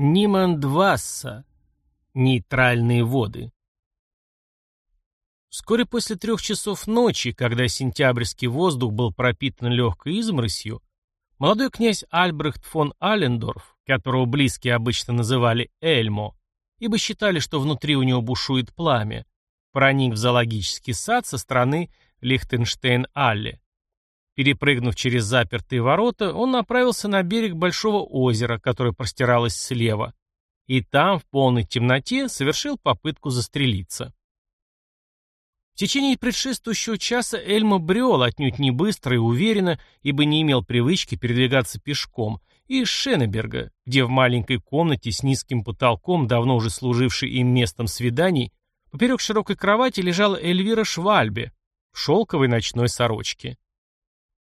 Нимандвасса. Нейтральные воды. Вскоре после трех часов ночи, когда сентябрьский воздух был пропитан легкой изморосью, молодой князь Альбрехт фон Аллендорф, которого близкие обычно называли Эльмо, ибо считали, что внутри у него бушует пламя, проник в зоологический сад со стороны Лихтенштейн-Алле. Перепрыгнув через запертые ворота, он направился на берег большого озера, которое простиралось слева, и там, в полной темноте, совершил попытку застрелиться. В течение предшествующего часа Эльма брел отнюдь не быстро и уверенно, ибо не имел привычки передвигаться пешком, из Шеннеберга, где в маленькой комнате с низким потолком, давно уже служившей им местом свиданий, поперек широкой кровати лежала Эльвира Швальбе в шелковой ночной сорочке.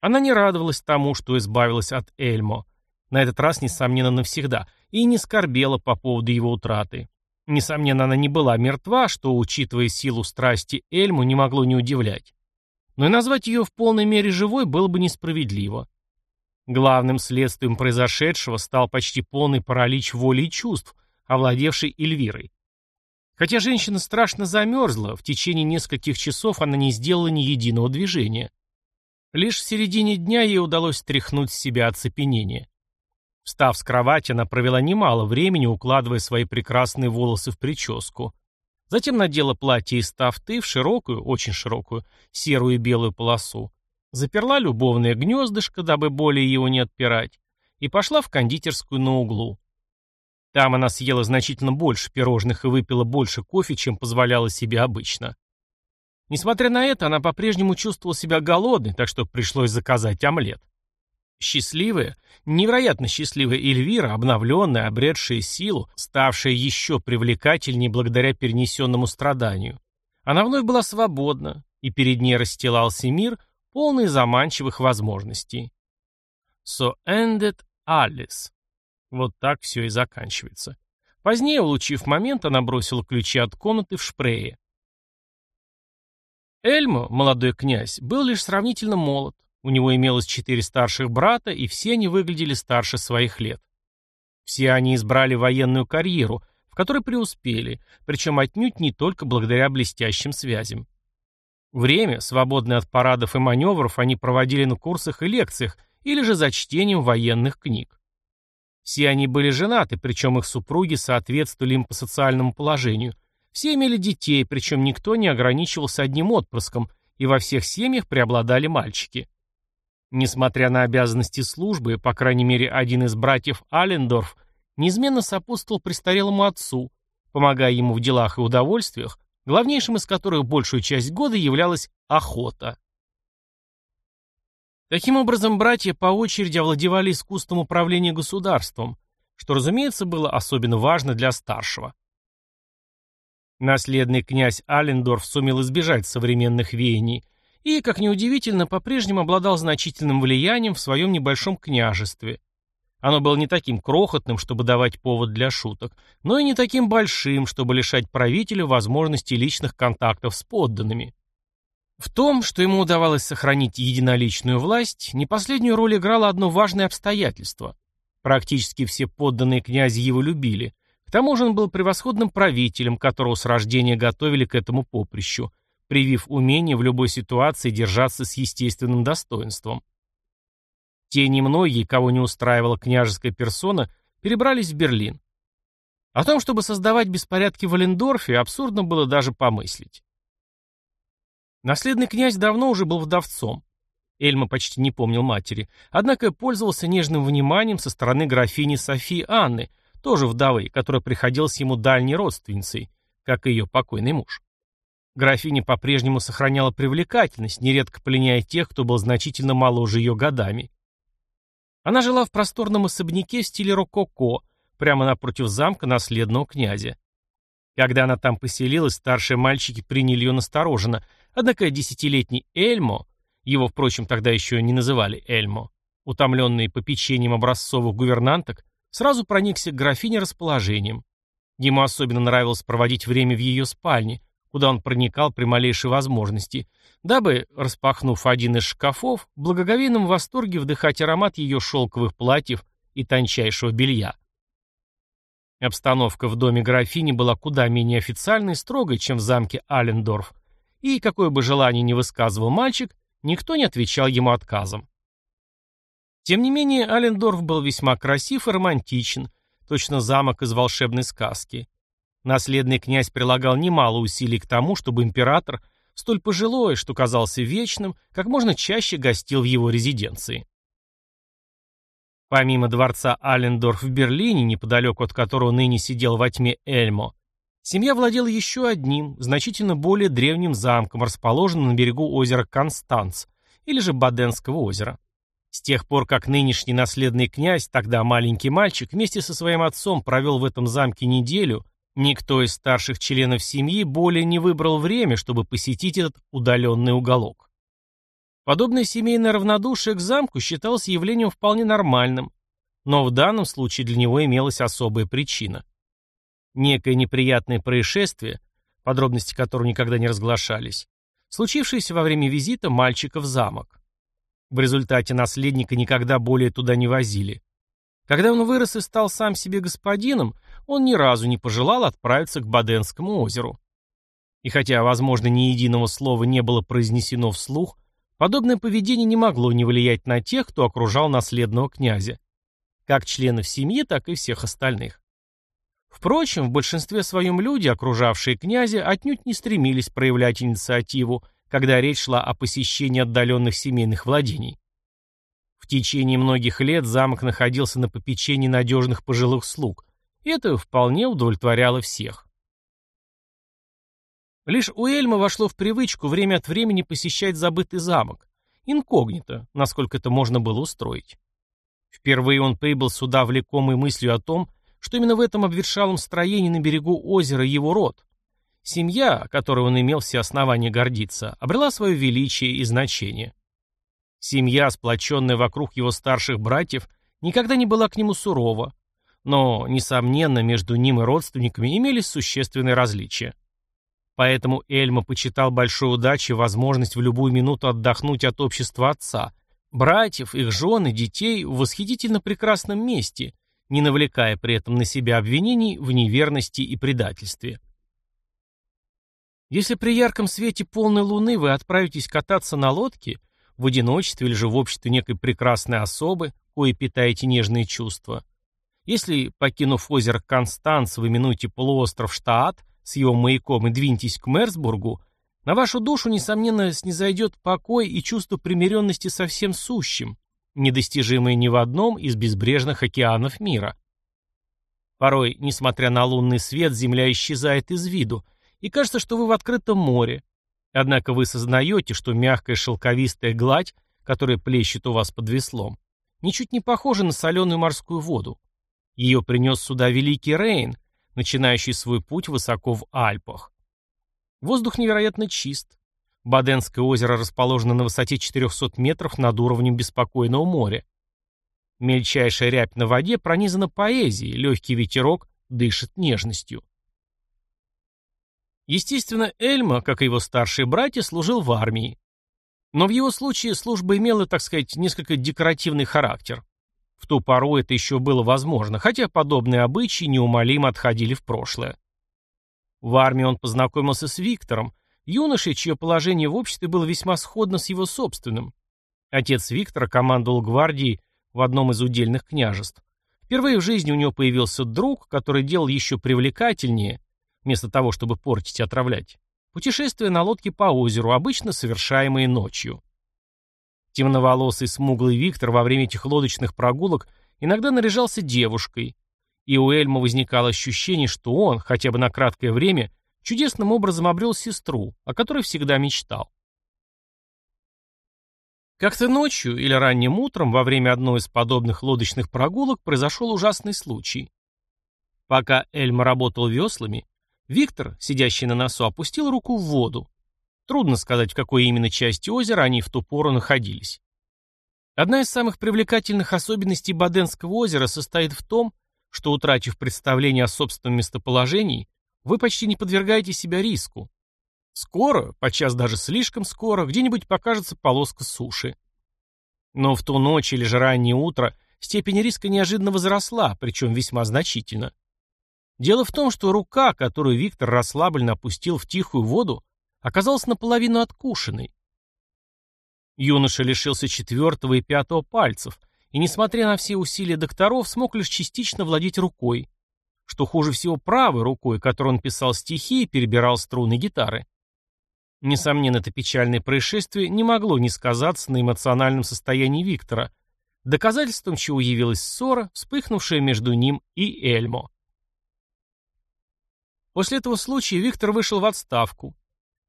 Она не радовалась тому, что избавилась от Эльмо. На этот раз, несомненно, навсегда. И не скорбела по поводу его утраты. Несомненно, она не была мертва, что, учитывая силу страсти Эльму, не могло не удивлять. Но и назвать ее в полной мере живой было бы несправедливо. Главным следствием произошедшего стал почти полный паралич воли и чувств, овладевший Эльвирой. Хотя женщина страшно замерзла, в течение нескольких часов она не сделала ни единого движения. Лишь в середине дня ей удалось стряхнуть с себя оцепенение. Встав с кровати, она провела немало времени, укладывая свои прекрасные волосы в прическу. Затем надела платье из тафты в широкую, очень широкую, серую и белую полосу. Заперла любовное гнездышко, дабы более его не отпирать, и пошла в кондитерскую на углу. Там она съела значительно больше пирожных и выпила больше кофе, чем позволяла себе обычно. Несмотря на это, она по-прежнему чувствовала себя голодной, так что пришлось заказать омлет. Счастливая, невероятно счастливая Эльвира, обновленная, обретшая силу, ставшая еще привлекательнее благодаря перенесенному страданию. Она вновь была свободна, и перед ней расстилался мир, полный заманчивых возможностей. So ended Alice. Вот так все и заканчивается. Позднее, улучив момент, она бросила ключи от комнаты в шпрее. Эльмо, молодой князь, был лишь сравнительно молод. У него имелось четыре старших брата, и все они выглядели старше своих лет. Все они избрали военную карьеру, в которой преуспели, причем отнюдь не только благодаря блестящим связям. Время, свободное от парадов и маневров, они проводили на курсах и лекциях, или же за чтением военных книг. Все они были женаты, причем их супруги соответствовали им по социальному положению – все имели детей, причем никто не ограничивался одним отпрыском, и во всех семьях преобладали мальчики. Несмотря на обязанности службы, по крайней мере, один из братьев Аллендорф неизменно сопутствовал престарелому отцу, помогая ему в делах и удовольствиях, главнейшим из которых большую часть года являлась охота. Таким образом, братья по очереди овладевали искусством управления государством, что, разумеется, было особенно важно для старшего. Наследный князь Аллендорф сумел избежать современных веяний и, как неудивительно, по-прежнему обладал значительным влиянием в своем небольшом княжестве. Оно было не таким крохотным, чтобы давать повод для шуток, но и не таким большим, чтобы лишать правителя возможности личных контактов с подданными. В том, что ему удавалось сохранить единоличную власть, не последнюю роль играло одно важное обстоятельство. Практически все подданные князя его любили – к тому же он был превосходным правителем, которого с рождения готовили к этому поприщу, привив умение в любой ситуации держаться с естественным достоинством. Те немногие, кого не устраивала княжеская персона, перебрались в Берлин. О том, чтобы создавать беспорядки в Валендорфе, абсурдно было даже помыслить. Наследный князь давно уже был вдовцом. Эльма почти не помнил матери, однако пользовался нежным вниманием со стороны графини Софии Анны – тоже вдовы, которая приходилась ему дальней родственницей, как и ее покойный муж. Графиня по-прежнему сохраняла привлекательность, нередко пленяя тех, кто был значительно моложе ее годами. Она жила в просторном особняке в стиле рококо, прямо напротив замка наследного князя. Когда она там поселилась, старшие мальчики приняли ее настороженно, однако десятилетний Эльмо, его, впрочем, тогда еще не называли Эльмо, утомленный попечением образцовых гувернанток, сразу проникся к графине расположением. Ему особенно нравилось проводить время в ее спальне, куда он проникал при малейшей возможности, дабы, распахнув один из шкафов, в благоговейном восторге вдыхать аромат ее шелковых платьев и тончайшего белья. Обстановка в доме графини была куда менее официальной и строгой, чем в замке Аллендорф, и, какое бы желание ни высказывал мальчик, никто не отвечал ему отказом. Тем не менее, Аллендорф был весьма красив и романтичен, точно замок из волшебной сказки. Наследный князь прилагал немало усилий к тому, чтобы император, столь пожилой, что казался вечным, как можно чаще гостил в его резиденции. Помимо дворца Аллендорф в Берлине, неподалеку от которого ныне сидел во тьме Эльмо, семья владела еще одним, значительно более древним замком, расположенным на берегу озера Констанц, или же Баденского озера. С тех пор, как нынешний наследный князь, тогда маленький мальчик, вместе со своим отцом провел в этом замке неделю, никто из старших членов семьи более не выбрал время, чтобы посетить этот удаленный уголок. Подобное семейное равнодушие к замку считалось явлением вполне нормальным, но в данном случае для него имелась особая причина. Некое неприятное происшествие, подробности которого никогда не разглашались, случившееся во время визита мальчика в замок. В результате наследника никогда более туда не возили. Когда он вырос и стал сам себе господином, он ни разу не пожелал отправиться к Баденскому озеру. И хотя, возможно, ни единого слова не было произнесено вслух, Подобное поведение не могло не влиять на тех, кто окружал наследного князя. Как членов семьи, так и всех остальных. Впрочем, в большинстве своем люди, окружавшие князя, отнюдь не стремились проявлять инициативу, когда речь шла о посещении отдаленных семейных владений. В течение многих лет замок находился на попечении надежных пожилых слуг, и это вполне удовлетворяло всех. Лишь у Эльма вошло в привычку время от времени посещать забытый замок. Инкогнито, насколько это можно было устроить. Впервые он прибыл сюда влекомой мыслью о том, что именно в этом обветшалом строении на берегу озера его род. Семья, которой он имел все основания гордиться, обрела свое величие и значение. Семья, сплоченная вокруг его старших братьев, никогда не была к нему сурова, но, несомненно, между ним и родственниками имелись существенные различия. Поэтому Эльма почитал большой удачей возможность в любую минуту отдохнуть от общества отца, братьев, их жен и детей в восхитительно прекрасном месте, не навлекая при этом на себя обвинений в неверности и предательстве. Если при ярком свете полной луны вы отправитесь кататься на лодке, в одиночестве или же в обществе некой прекрасной особы, кое питаете нежные чувства, если, покинув озеро Констанц, вы минуете полуостров Штаат, с его маяком и двиньтесь к Мерсбургу, на вашу душу, несомненно, снизойдет покой и чувство примиренности со всем сущим, недостижимое ни в одном из безбрежных океанов мира. Порой, несмотря на лунный свет, земля исчезает из виду, и кажется, что вы в открытом море. Однако вы сознаете, что мягкая шелковистая гладь, которая плещет у вас под веслом, ничуть не похожа на соленую морскую воду. Ее принес сюда великий Рейн, начинающий свой путь высоко в Альпах. Воздух невероятно чист. Баденское озеро расположено на высоте 400 метров над уровнем беспокойного моря. Мельчайшая рябь на воде пронизана поэзией, легкий ветерок дышит нежностью. Естественно, Эльма, как и его старшие братья, служил в армии. Но в его случае служба имела, так сказать, несколько декоративный характер. В ту пору это еще было возможно, хотя подобные обычаи неумолимо отходили в прошлое. В армии он познакомился с Виктором, юношей, чье положение в обществе было весьма сходно с его собственным. Отец Виктора командовал гвардией в одном из удельных княжеств. Впервые в жизни у него появился друг, который делал еще привлекательнее, вместо того, чтобы портить и отравлять, путешествия на лодке по озеру, обычно совершаемые ночью. Темноволосый смуглый Виктор во время этих лодочных прогулок иногда наряжался девушкой, и у Эльма возникало ощущение, что он, хотя бы на краткое время, чудесным образом обрел сестру, о которой всегда мечтал. Как-то ночью или ранним утром во время одной из подобных лодочных прогулок произошел ужасный случай. Пока Эльма работал веслами, Виктор, сидящий на носу, опустил руку в воду. Трудно сказать, в какой именно части озера они в ту пору находились. Одна из самых привлекательных особенностей Баденского озера состоит в том, что, утратив представление о собственном местоположении, вы почти не подвергаете себя риску. Скоро, подчас даже слишком скоро, где-нибудь покажется полоска суши. Но в ту ночь или же раннее утро степень риска неожиданно возросла, причем весьма значительно. Дело в том, что рука, которую Виктор расслабленно опустил в тихую воду, оказалась наполовину откушенной. Юноша лишился четвертого и пятого пальцев, и, несмотря на все усилия докторов, смог лишь частично владеть рукой, что хуже всего правой рукой, которой он писал стихи и перебирал струны гитары. Несомненно, это печальное происшествие не могло не сказаться на эмоциональном состоянии Виктора, доказательством чего явилась ссора, вспыхнувшая между ним и Эльмо. После этого случая Виктор вышел в отставку.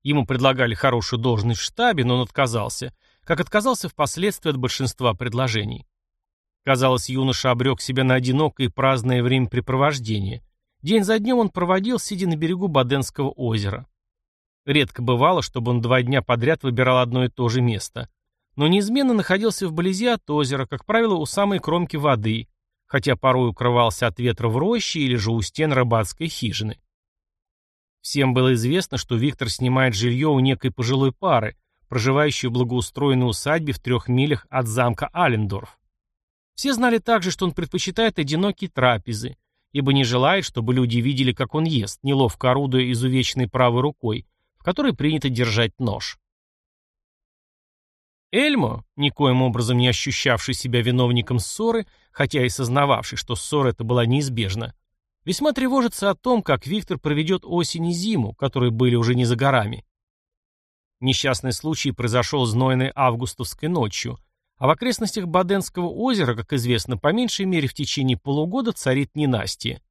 Ему предлагали хорошую должность в штабе, но он отказался, как отказался впоследствии от большинства предложений. Казалось, юноша обрек себя на одинокое и праздное времяпрепровождение. День за днем он проводил, сидя на берегу Баденского озера. Редко бывало, чтобы он два дня подряд выбирал одно и то же место. Но неизменно находился вблизи от озера, как правило, у самой кромки воды, хотя порой укрывался от ветра в роще или же у стен рыбацкой хижины. Всем было известно, что Виктор снимает жилье у некой пожилой пары, проживающей в благоустроенной усадьбе в трех милях от замка Аллендорф. Все знали также, что он предпочитает одинокие трапезы, ибо не желает, чтобы люди видели, как он ест, неловко орудуя изувеченной правой рукой, в которой принято держать нож. Эльмо, никоим образом не ощущавший себя виновником ссоры, хотя и сознававший, что ссора эта была неизбежна, весьма тревожится о том, как Виктор проведет осень и зиму, которые были уже не за горами. Несчастный случай произошел знойной августовской ночью, а в окрестностях Баденского озера, как известно, по меньшей мере в течение полугода царит ненастье.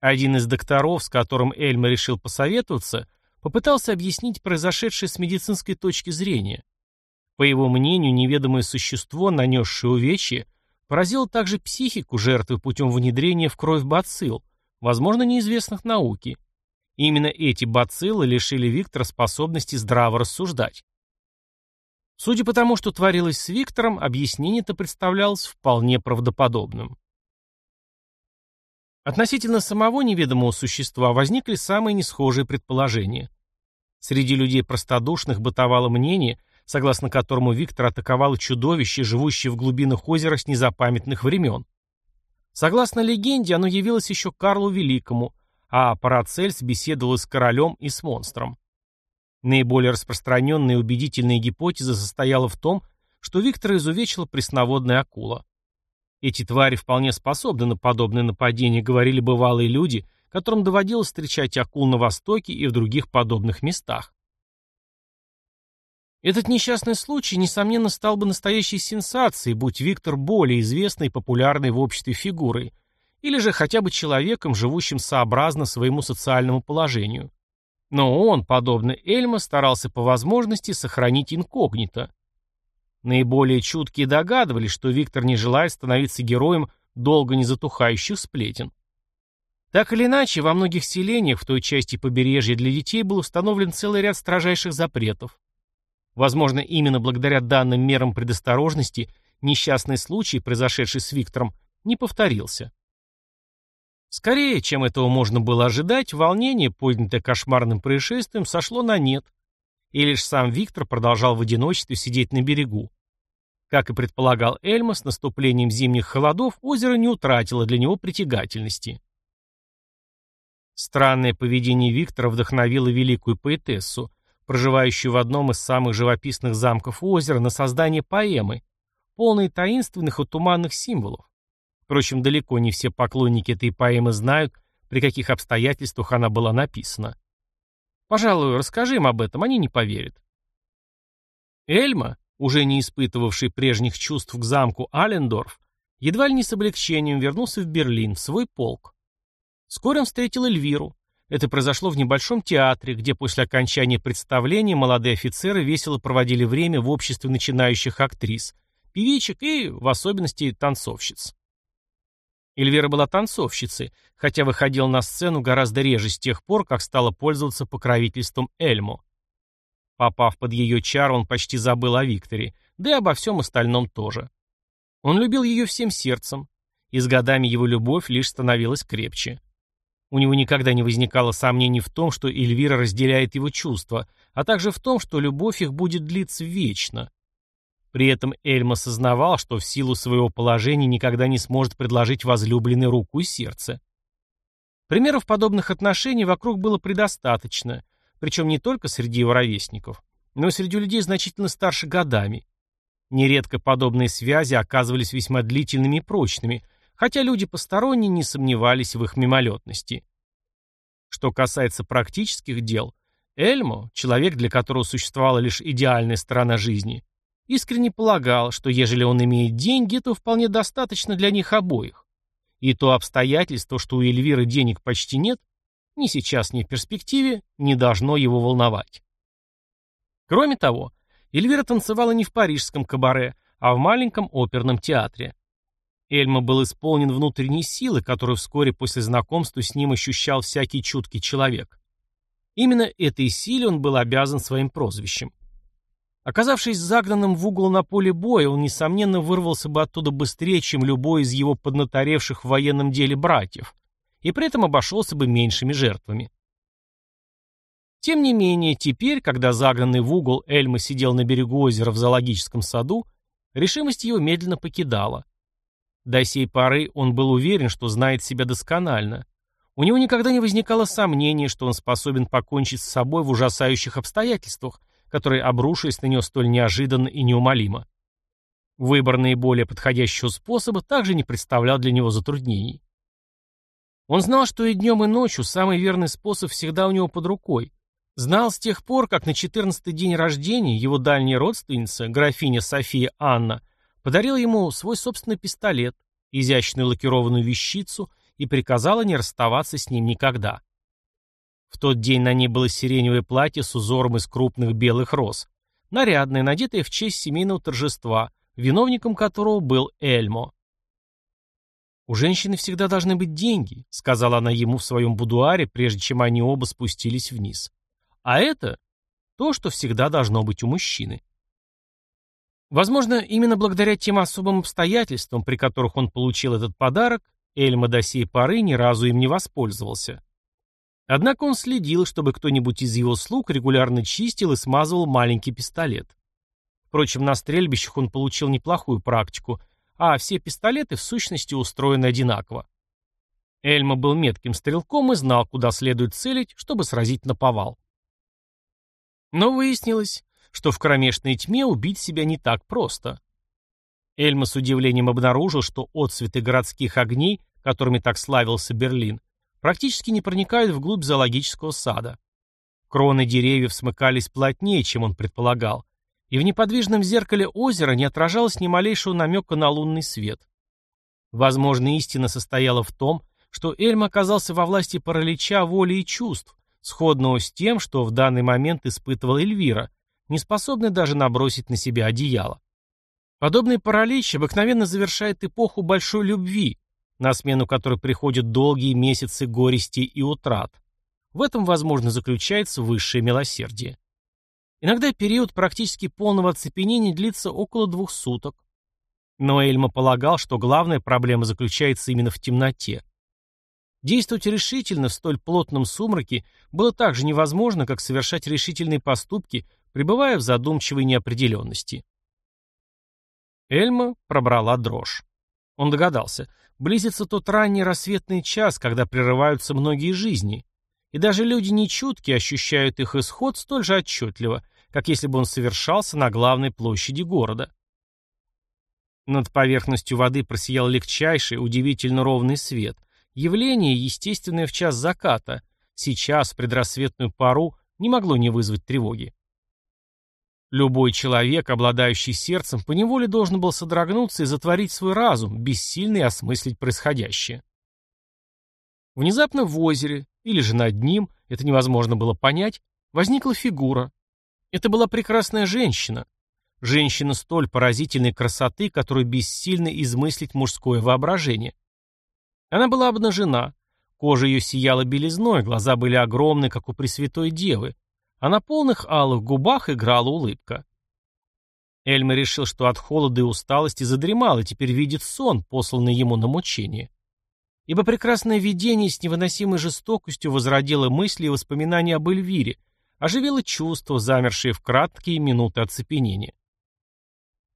Один из докторов, с которым Эльма решил посоветоваться, попытался объяснить произошедшее с медицинской точки зрения. По его мнению, неведомое существо, нанесшее увечье, поразило также психику жертвы путем внедрения в кровь бацилл, возможно, неизвестных науке. именно эти бациллы лишили Виктора способности здраво рассуждать. Судя по тому, что творилось с Виктором, объяснение-то представлялось вполне правдоподобным. Относительно самого неведомого существа возникли самые несхожие предположения. Среди людей простодушных бытовало мнение, согласно которому Виктор атаковал чудовище, живущее в глубинах озера с незапамятных времен. Согласно легенде, оно явилось еще Карлу Великому, а Парацельс беседовал с королем и с монстром. Наиболее распространенная и убедительная гипотеза состояла в том, что Виктора изувечила пресноводная акула. Эти твари вполне способны на подобное нападение, говорили бывалые люди, которым доводилось встречать акул на Востоке и в других подобных местах. Этот несчастный случай, несомненно, стал бы настоящей сенсацией, будь Виктор более известной и популярной в обществе фигурой, или же хотя бы человеком, живущим сообразно своему социальному положению. Но он, подобно Эльма, старался по возможности сохранить инкогнито. Наиболее чуткие догадывались, что Виктор не желает становиться героем долго не затухающих сплетен. Так или иначе, во многих селениях в той части побережья для детей был установлен целый ряд строжайших запретов. Возможно, именно благодаря данным мерам предосторожности несчастный случай, произошедший с Виктором, не повторился. Скорее, чем этого можно было ожидать, волнение, поднятое кошмарным происшествием, сошло на нет, и лишь сам Виктор продолжал в одиночестве сидеть на берегу. Как и предполагал Эльма, с наступлением зимних холодов озеро не утратило для него притягательности. Странное поведение Виктора вдохновило великую поэтессу, проживающую в одном из самых живописных замков озера, на создание поэмы, полной таинственных и туманных символов. Впрочем, далеко не все поклонники этой поэмы знают, при каких обстоятельствах она была написана. Пожалуй, расскажи им об этом, они не поверят. Эльма, уже не испытывавший прежних чувств к замку Аллендорф, едва ли не с облегчением вернулся в Берлин, в свой полк. Вскоре он встретил Эльвиру. Это произошло в небольшом театре, где после окончания представления молодые офицеры весело проводили время в обществе начинающих актрис, певичек и, в особенности, танцовщиц. Эльвира была танцовщицей, хотя выходила на сцену гораздо реже с тех пор, как стала пользоваться покровительством Эльмо. Попав под ее чар, он почти забыл о Викторе, да и обо всем остальном тоже. Он любил ее всем сердцем, и с годами его любовь лишь становилась крепче. У него никогда не возникало сомнений в том, что Эльвира разделяет его чувства, а также в том, что любовь их будет длиться вечно. При этом Эльма сознавал, что в силу своего положения никогда не сможет предложить возлюбленной руку и сердце. Примеров подобных отношений вокруг было предостаточно, причем не только среди его ровесников, но и среди людей значительно старше годами. Нередко подобные связи оказывались весьма длительными и прочными, хотя люди посторонние не сомневались в их мимолетности. Что касается практических дел, Эльмо, человек, для которого существовала лишь идеальная сторона жизни, искренне полагал, что ежели он имеет деньги, то вполне достаточно для них обоих. И то обстоятельство, что у Эльвиры денег почти нет, ни сейчас, ни в перспективе, не должно его волновать. Кроме того, Эльвира танцевала не в парижском кабаре, а в маленьком оперном театре. Эльма был исполнен внутренней силы, которую вскоре после знакомства с ним ощущал всякий чуткий человек. Именно этой силе он был обязан своим прозвищем. Оказавшись загнанным в угол на поле боя, он, несомненно, вырвался бы оттуда быстрее, чем любой из его поднаторевших в военном деле братьев, и при этом обошелся бы меньшими жертвами. Тем не менее, теперь, когда загнанный в угол Эльма сидел на берегу озера в зоологическом саду, решимость его медленно покидала. До сей поры он был уверен, что знает себя досконально. У него никогда не возникало сомнения, что он способен покончить с собой в ужасающих обстоятельствах, которые обрушились на него столь неожиданно и неумолимо. Выбор наиболее подходящего способа также не представлял для него затруднений. Он знал, что и днем, и ночью самый верный способ всегда у него под рукой. Знал с тех пор, как на 14-й день рождения его дальняя родственница, графиня София Анна, подарила ему свой собственный пистолет, изящную лакированную вещицу и приказала не расставаться с ним никогда. В тот день на ней было сиреневое платье с узором из крупных белых роз, нарядное, надетое в честь семейного торжества, виновником которого был Эльмо. «У женщины всегда должны быть деньги», — сказала она ему в своем будуаре, прежде чем они оба спустились вниз. «А это то, что всегда должно быть у мужчины». Возможно, именно благодаря тем особым обстоятельствам, при которых он получил этот подарок, Эльма до сей поры ни разу им не воспользовался. Однако он следил, чтобы кто-нибудь из его слуг регулярно чистил и смазывал маленький пистолет. Впрочем, на стрельбищах он получил неплохую практику, а все пистолеты в сущности устроены одинаково. Эльма был метким стрелком и знал, куда следует целить, чтобы сразить на повал. Но выяснилось, что в кромешной тьме убить себя не так просто. Эльма с удивлением обнаружил, что отцветы городских огней, которыми так славился Берлин, практически не проникают вглубь зоологического сада. Кроны деревьев смыкались плотнее, чем он предполагал, и в неподвижном зеркале озера не отражалось ни малейшего намека на лунный свет. Возможно, истина состояла в том, что Эльм оказался во власти паралича воли и чувств, сходного с тем, что в данный момент испытывал Эльвира, не способный даже набросить на себя одеяло. Подобный паралич обыкновенно завершает эпоху большой любви, на смену которой приходят долгие месяцы горести и утрат. В этом, возможно, заключается высшее милосердие. Иногда период практически полного оцепенения длится около двух суток. Но Эльма полагал, что главная проблема заключается именно в темноте. Действовать решительно в столь плотном сумраке было так же невозможно, как совершать решительные поступки, пребывая в задумчивой неопределенности. Эльма пробрала дрожь. Он догадался, близится тот ранний рассветный час, когда прерываются многие жизни, и даже люди нечуткие ощущают их исход столь же отчетливо, как если бы он совершался на главной площади города. Над поверхностью воды просиял легчайший, удивительно ровный свет. Явление, естественное в час заката, сейчас, в предрассветную пару, не могло не вызвать тревоги. Любой человек, обладающий сердцем, поневоле должен был содрогнуться и затворить свой разум, бессильный осмыслить происходящее. Внезапно в озере, или же над ним, это невозможно было понять, возникла фигура. Это была прекрасная женщина. Женщина столь поразительной красоты, которую бессильно измыслить мужское воображение. Она была обнажена, кожа ее сияла белизной, глаза были огромны, как у Пресвятой Девы, а на полных алых губах играла улыбка. Эльма решил, что от холода и усталости задремал и теперь видит сон, посланный ему на мучение. Ибо прекрасное видение с невыносимой жестокостью возродило мысли и воспоминания об Эльвире, оживило чувства, замершие в краткие минуты оцепенения.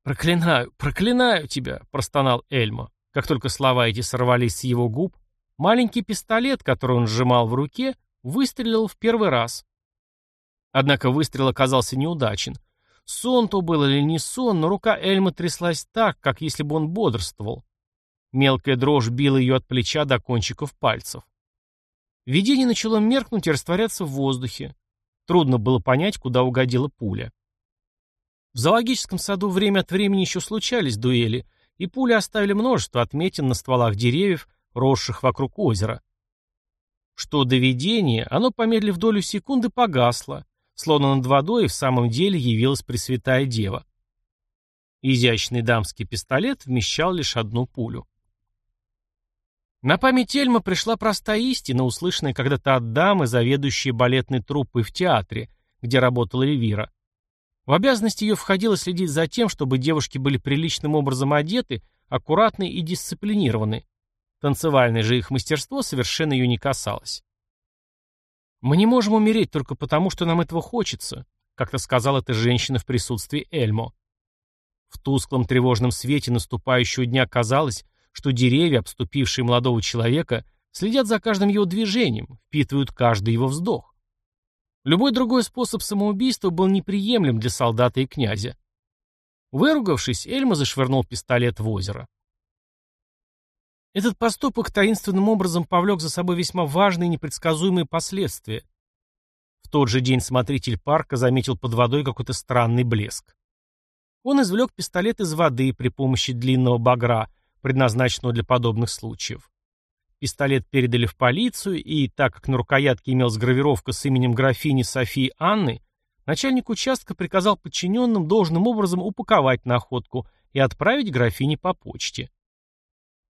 «Проклинаю, проклинаю тебя!» — простонал Эльма. Как только слова эти сорвались с его губ, маленький пистолет, который он сжимал в руке, выстрелил в первый раз. Однако выстрел оказался неудачен. Сон то был или не сон, но рука Эльма тряслась так, как если бы он бодрствовал. Мелкая дрожь била ее от плеча до кончиков пальцев. Видение начало меркнуть и растворяться в воздухе. Трудно было понять, куда угодила пуля. В зоологическом саду время от времени еще случались дуэли, и пули оставили множество отметин на стволах деревьев, росших вокруг озера. Что до видения, оно, помедлив долю секунды, погасло, словно над водой и в самом деле явилась Пресвятая Дева. Изящный дамский пистолет вмещал лишь одну пулю. На память Эльма пришла простая истина, услышанная когда-то от дамы, заведующей балетной труппой в театре, где работала Эльвира. В обязанности ее входило следить за тем, чтобы девушки были приличным образом одеты, аккуратны и дисциплинированы. Танцевальное же их мастерство совершенно ее не касалось. «Мы не можем умереть только потому, что нам этого хочется», как-то сказала эта женщина в присутствии Эльмо. В тусклом тревожном свете наступающего дня казалось, что деревья, обступившие молодого человека, следят за каждым его движением, впитывают каждый его вздох. Любой другой способ самоубийства был неприемлем для солдата и князя. Выругавшись, Эльма зашвырнул пистолет в озеро. Этот поступок таинственным образом повлек за собой весьма важные непредсказуемые последствия. В тот же день смотритель парка заметил под водой какой-то странный блеск. Он извлек пистолет из воды при помощи длинного багра, предназначенного для подобных случаев. Пистолет передали в полицию, и, так как на рукоятке имелась гравировка с именем графини Софии Анны, начальник участка приказал подчиненным должным образом упаковать находку и отправить графине по почте.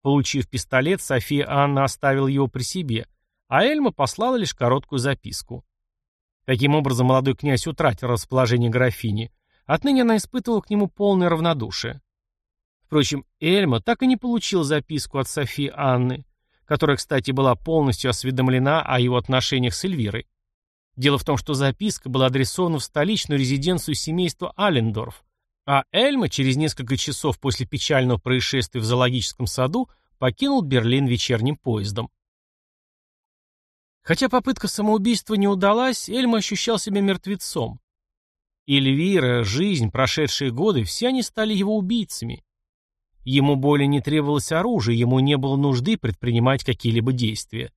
Получив пистолет, София Анна оставила его при себе, а Эльма послала лишь короткую записку. Таким образом, молодой князь утратил расположение графини. Отныне она испытывала к нему полное равнодушие. Впрочем, Эльма так и не получил записку от Софии Анны, которая, кстати, была полностью осведомлена о его отношениях с Эльвирой. Дело в том, что записка была адресована в столичную резиденцию семейства Аллендорф, а Эльма через несколько часов после печального происшествия в зоологическом саду покинул Берлин вечерним поездом. Хотя попытка самоубийства не удалась, Эльма ощущал себя мертвецом. Эльвира, жизнь, прошедшие годы, все они стали его убийцами. Ему более не требовалось оружия, ему не было нужды предпринимать какие-либо действия.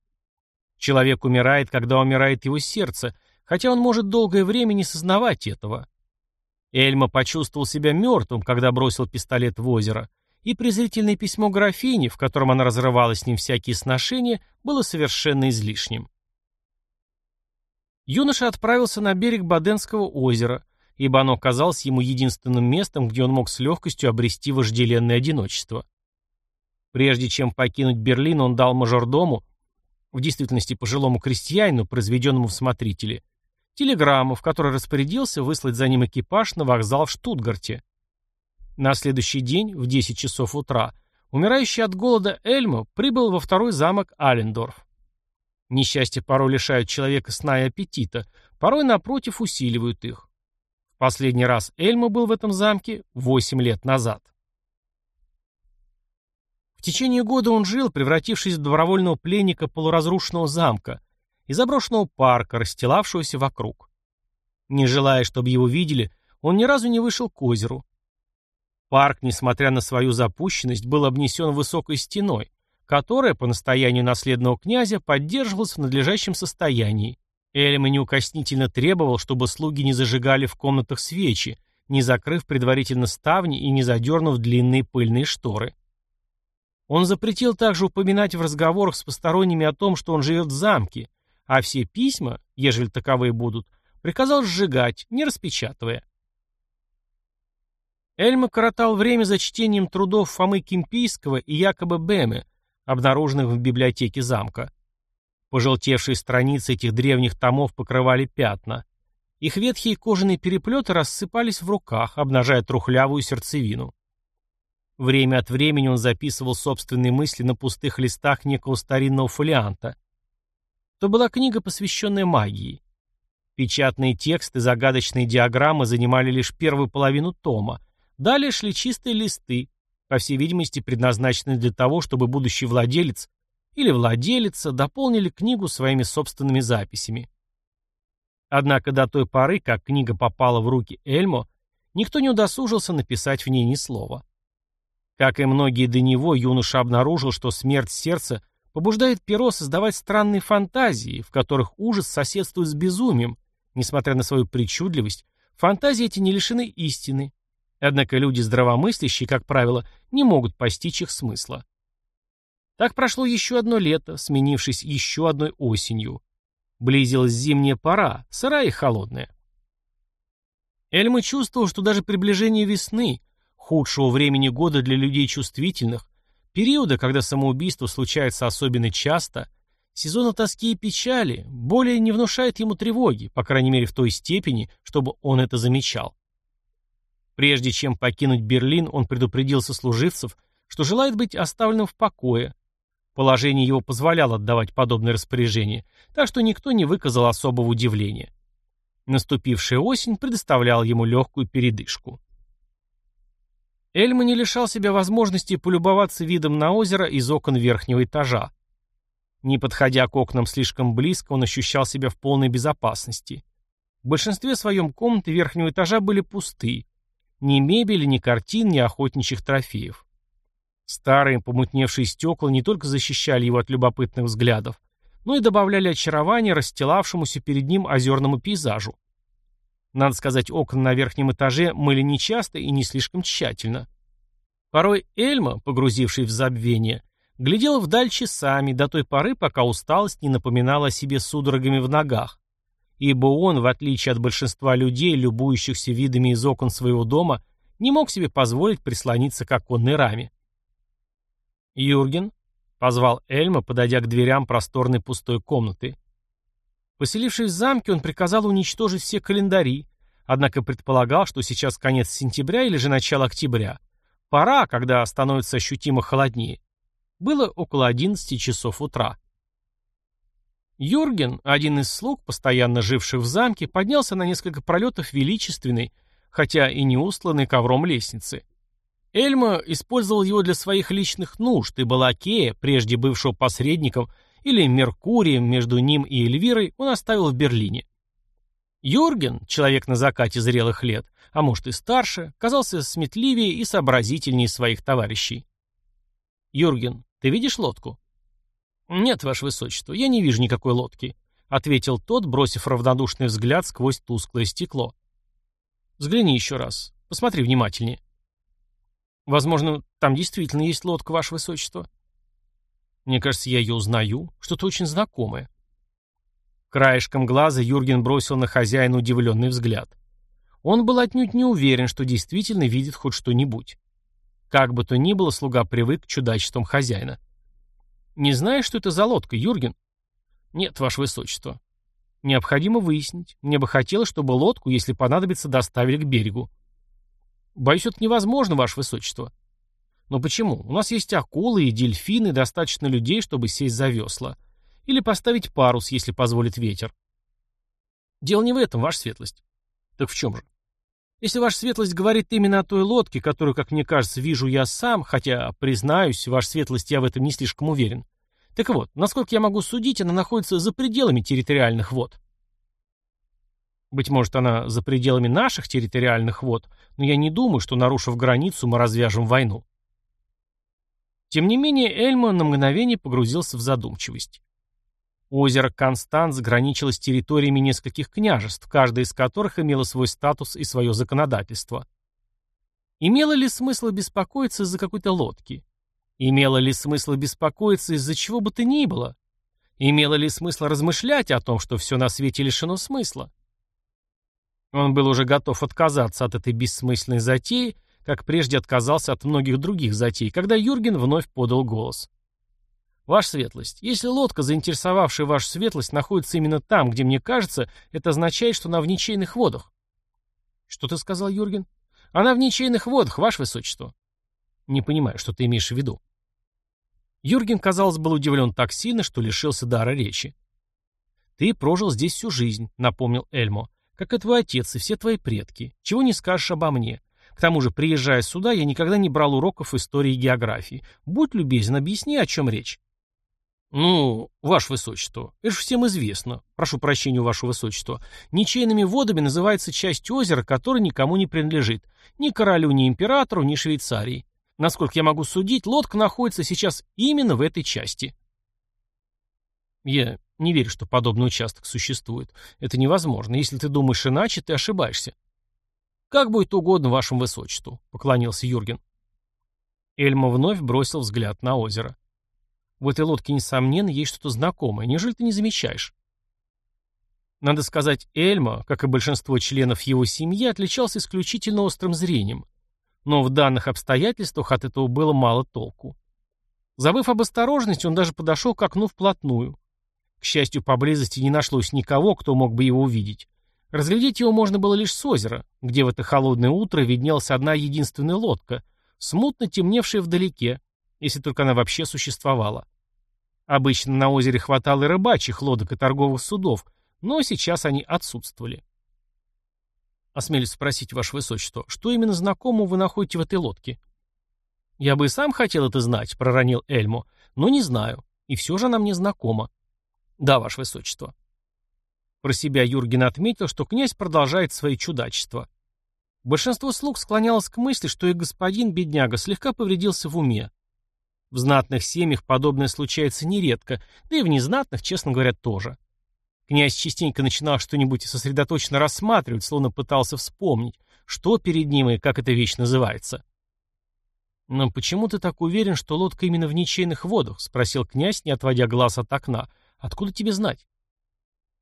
Человек умирает, когда умирает его сердце, хотя он может долгое время не сознавать этого. Эльма почувствовал себя мертвым, когда бросил пистолет в озеро, и презрительное письмо графини, в котором она разрывала с ним всякие сношения, было совершенно излишним. Юноша отправился на берег Баденского озера, ибо оно казалось ему единственным местом, где он мог с легкостью обрести вожделенное одиночество. Прежде чем покинуть Берлин, он дал мажордому, в действительности пожилому крестьянину, произведенному в смотрителе, телеграмму, в которой распорядился выслать за ним экипаж на вокзал в Штутгарте. На следующий день, в 10 часов утра, умирающий от голода Эльма прибыл во второй замок Аллендорф. Несчастье порой лишают человека сна и аппетита, порой, напротив, усиливают их. В последний раз Эльма был в этом замке 8 лет назад. В течение года он жил, превратившись в добровольного пленника полуразрушенного замка, и заброшенного парка, расстилавшегося вокруг. Не желая, чтобы его видели, он ни разу не вышел к озеру. Парк, несмотря на свою запущенность, был обнесен высокой стеной, которая, по настоянию наследного князя, поддерживалась в надлежащем состоянии. Эльма неукоснительно требовал, чтобы слуги не зажигали в комнатах свечи, не закрыв предварительно ставни и не задернув длинные пыльные шторы. Он запретил также упоминать в разговорах с посторонними о том, что он живет в замке, а все письма, ежели таковые будут, приказал сжигать, не распечатывая. Эльма коротал время за чтением трудов Фомы Кимпийского и якобы Беме, обнаруженных в библиотеке замка. Пожелтевшие страницы этих древних томов покрывали пятна. Их ветхие кожаные переплеты рассыпались в руках, обнажая трухлявую сердцевину. Время от времени он записывал собственные мысли на пустых листах некого старинного фолианта то была книга, посвященная магии. Печатные тексты, загадочные диаграммы занимали лишь первую половину тома. Далее шли чистые листы, по всей видимости, предназначенные для того, чтобы будущий владелец, или владелица дополнили книгу своими собственными записями. Однако до той поры, как книга попала в руки Эльмо, никто не удосужился написать в ней ни слова. Как и многие до него, юноша обнаружил, что смерть сердца побуждает перо создавать странные фантазии, в которых ужас соседствует с безумием. Несмотря на свою причудливость, фантазии эти не лишены истины. Однако люди здравомыслящие, как правило, не могут постичь их смысла. Так прошло еще одно лето, сменившись еще одной осенью. Близилась зимняя пора, сырая и холодная. Эльма чувствовал, что даже приближение весны, худшего времени года для людей чувствительных, периода, когда самоубийство случается особенно часто, сезона тоски и печали, более не внушает ему тревоги, по крайней мере в той степени, чтобы он это замечал. Прежде чем покинуть Берлин, он предупредил сослуживцев, что желает быть оставленным в покое, Положение его позволяло отдавать подобные распоряжения, так что никто не выказал особого удивления. Наступившая осень предоставляла ему легкую передышку. Эльма не лишал себя возможности полюбоваться видом на озеро из окон верхнего этажа. Не подходя к окнам слишком близко, он ощущал себя в полной безопасности. В большинстве своем комнаты верхнего этажа были пусты. Ни мебели, ни картин, ни охотничьих трофеев. Старые помутневшие стекла не только защищали его от любопытных взглядов, но и добавляли очарование расстилавшемуся перед ним озерному пейзажу. Надо сказать, окна на верхнем этаже мыли нечасто и не слишком тщательно. Порой Эльма, погрузивший в забвение, глядела вдаль часами до той поры, пока усталость не напоминала о себе судорогами в ногах, ибо он, в отличие от большинства людей, любующихся видами из окон своего дома, не мог себе позволить прислониться к оконной раме. «Юрген», — позвал Эльма, подойдя к дверям просторной пустой комнаты. Поселившись в замке, он приказал уничтожить все календари, однако предполагал, что сейчас конец сентября или же начало октября. Пора, когда становится ощутимо холоднее. Было около 11 часов утра. Юрген, один из слуг, постоянно живших в замке, поднялся на несколько пролетов величественной, хотя и не устланной ковром лестницы. Эльма использовал его для своих личных нужд, и Балакея, прежде бывшего посредником, или Меркурием между ним и Эльвирой, он оставил в Берлине. Юрген, человек на закате зрелых лет, а может и старше, казался сметливее и сообразительнее своих товарищей. «Юрген, ты видишь лодку?» «Нет, ваше высочество, я не вижу никакой лодки», — ответил тот, бросив равнодушный взгляд сквозь тусклое стекло. «Взгляни еще раз. Посмотри внимательнее». Возможно, там действительно есть лодка, ваше высочество. Мне кажется, я ее узнаю. Что-то очень знакомое. Краешком глаза Юрген бросил на хозяина удивленный взгляд. Он был отнюдь не уверен, что действительно видит хоть что-нибудь. Как бы то ни было, слуга привык к чудачествам хозяина. «Не знаешь, что это за лодка, Юрген?» «Нет, ваше высочество». «Необходимо выяснить. Мне бы хотелось, чтобы лодку, если понадобится, доставили к берегу». Боюсь, это невозможно, ваше высочество. Но почему? У нас есть акулы и дельфины, достаточно людей, чтобы сесть за весла. Или поставить парус, если позволит ветер. Дело не в этом, ваша светлость. Так в чем же? Если ваша светлость говорит именно о той лодке, которую, как мне кажется, вижу я сам, хотя, признаюсь, ваша светлость, я в этом не слишком уверен. Так вот, насколько я могу судить, она находится за пределами территориальных вод. Быть может, она за пределами наших территориальных вод, но я не думаю, что, нарушив границу, мы развяжем войну. Тем не менее, Эльма на мгновение погрузился в задумчивость. Озеро Констанц граничило с территориями нескольких княжеств, каждое из которых имело свой статус и свое законодательство. Имело ли смысл беспокоиться из-за какой-то лодки? Имело ли смысл беспокоиться из-за чего бы то ни было? Имело ли смысл размышлять о том, что все на свете лишено смысла? Он был уже готов отказаться от этой бессмысленной затеи, как прежде отказался от многих других затей, когда Юрген вновь подал голос. «Ваша светлость, если лодка, заинтересовавшая вашу светлость, находится именно там, где мне кажется, это означает, что она в ничейных водах». «Что ты сказал, Юрген?» «Она в ничейных водах, ваше высочество». «Не понимаю, что ты имеешь в виду». Юрген, казалось, был удивлен так сильно, что лишился дара речи. «Ты прожил здесь всю жизнь», — напомнил Эльмо как и твой отец и все твои предки. Чего не скажешь обо мне. К тому же, приезжая сюда, я никогда не брал уроков истории и географии. Будь любезен, объясни, о чем речь. «Ну, ваше высочество, это же всем известно. Прошу прощения, ваше высочество. Ничейными водами называется часть озера, которая никому не принадлежит. Ни королю, ни императору, ни Швейцарии. Насколько я могу судить, лодка находится сейчас именно в этой части». «Я не верю, что подобный участок существует. Это невозможно. Если ты думаешь иначе, ты ошибаешься». «Как будет угодно вашему высочеству», — поклонился Юрген. Эльма вновь бросил взгляд на озеро. В этой лодке, несомненно, есть что-то знакомое. Неужели ты не замечаешь? Надо сказать, Эльма, как и большинство членов его семьи, отличался исключительно острым зрением. Но в данных обстоятельствах от этого было мало толку. Забыв об осторожности, он даже подошел к окну вплотную. К счастью, поблизости не нашлось никого, кто мог бы его увидеть. Разглядеть его можно было лишь с озера, где в это холодное утро виднелась одна единственная лодка, смутно темневшая вдалеке, если только она вообще существовала. Обычно на озере хватало и рыбачьих лодок и торговых судов, но сейчас они отсутствовали. Осмелюсь спросить, Ваше Высочество, что именно знакомого вы находите в этой лодке? Я бы и сам хотел это знать, проронил Эльмо, но не знаю, и все же она мне знакома. Да, Ваше Высочество. Про себя Юрген отметил, что князь продолжает свои чудачества. Большинство слуг склонялось к мысли, что и господин, бедняга, слегка повредился в уме. В знатных семьях подобное случается нередко, да и в незнатных, честно говоря, тоже. Князь частенько начинал что-нибудь сосредоточенно рассматривать, словно пытался вспомнить, что перед ним и как эта вещь называется. «Но почему ты так уверен, что лодка именно в ничейных водах?» — спросил князь, не отводя глаз от окна. «Откуда тебе знать?»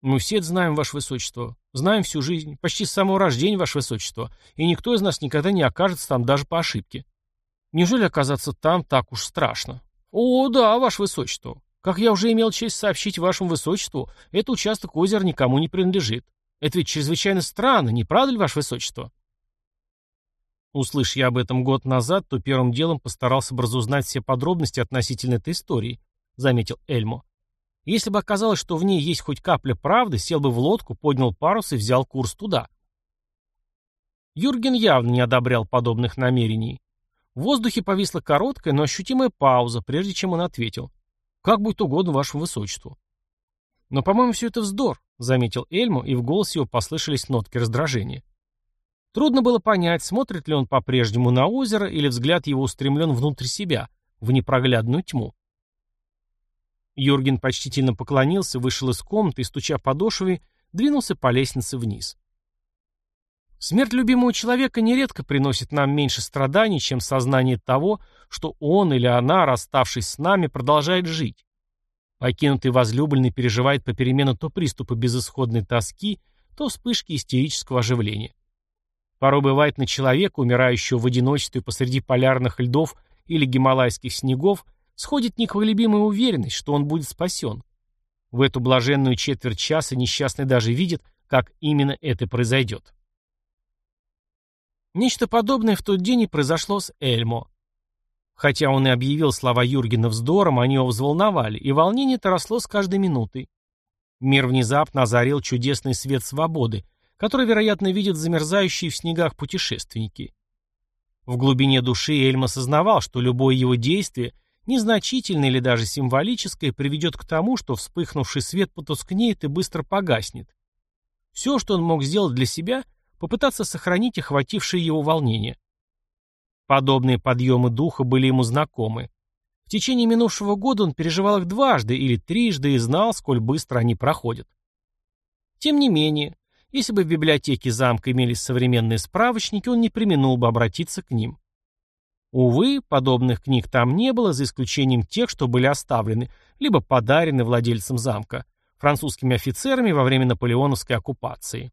«Мы все знаем, Ваше Высочество. Знаем всю жизнь, почти с самого рождения, Ваше Высочество, и никто из нас никогда не окажется там даже по ошибке. Неужели оказаться там так уж страшно? О, да, ваше высочество. Как я уже имел честь сообщить вашему высочеству, этот участок озера никому не принадлежит. Это ведь чрезвычайно странно, не правда ли, ваше высочество? Услышь я об этом год назад, то первым делом постарался бы разузнать все подробности относительно этой истории, заметил Эльмо. Если бы оказалось, что в ней есть хоть капля правды, сел бы в лодку, поднял парус и взял курс туда. Юрген явно не одобрял подобных намерений. В воздухе повисла короткая, но ощутимая пауза, прежде чем он ответил. «Как будет угодно вашему высочеству». «Но, по-моему, все это вздор», — заметил Эльму, и в голосе его послышались нотки раздражения. Трудно было понять, смотрит ли он по-прежнему на озеро, или взгляд его устремлен внутрь себя, в непроглядную тьму. Юрген почтительно поклонился, вышел из комнаты и, стуча подошвой, двинулся по лестнице вниз. Смерть любимого человека нередко приносит нам меньше страданий, чем сознание того, что он или она, расставшись с нами, продолжает жить. Покинутый возлюбленный переживает попеременно то приступы безысходной тоски, то вспышки истерического оживления. Порой бывает на человека, умирающего в одиночестве посреди полярных льдов или гималайских снегов, сходит неколебимая уверенность, что он будет спасен. В эту блаженную четверть часа несчастный даже видит, как именно это произойдет. Нечто подобное в тот день и произошло с Эльмо. Хотя он и объявил слова Юргена вздором, они его взволновали, и волнение-то росло с каждой минутой. Мир внезапно озарил чудесный свет свободы, который, вероятно, видят замерзающие в снегах путешественники. В глубине души Эльм осознавал, что любое его действие, незначительное или даже символическое, приведет к тому, что вспыхнувший свет потускнеет и быстро погаснет. Все, что он мог сделать для себя, попытаться сохранить охватившее его волнение. Подобные подъемы духа были ему знакомы. В течение минувшего года он переживал их дважды или трижды и знал, сколь быстро они проходят. Тем не менее, если бы в библиотеке замка имелись современные справочники, он не применул бы обратиться к ним. Увы, подобных книг там не было, за исключением тех, что были оставлены, либо подарены владельцам замка, французскими офицерами во время наполеоновской оккупации.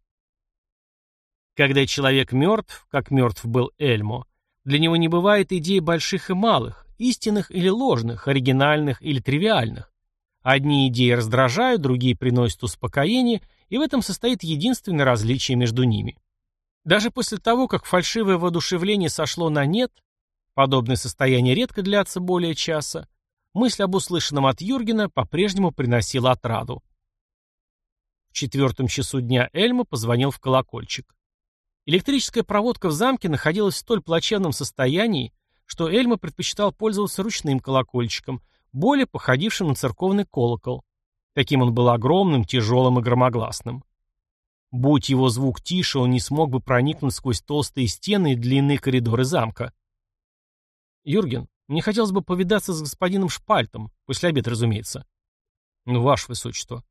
Когда человек мертв, как мертв был Эльмо, для него не бывает идей больших и малых, истинных или ложных, оригинальных или тривиальных. Одни идеи раздражают, другие приносят успокоение, и в этом состоит единственное различие между ними. Даже после того, как фальшивое воодушевление сошло на нет, подобное состояние редко длятся более часа, мысль об услышанном от Юргена по-прежнему приносила отраду. В четвертом часу дня Эльма позвонил в колокольчик. Электрическая проводка в замке находилась в столь плачевном состоянии, что Эльма предпочитал пользоваться ручным колокольчиком, более походившим на церковный колокол. Таким он был огромным, тяжелым и громогласным. Будь его звук тише, он не смог бы проникнуть сквозь толстые стены и длинные коридоры замка. «Юрген, мне хотелось бы повидаться с господином Шпальтом, после обеда, разумеется». «Ну, ваше высочество».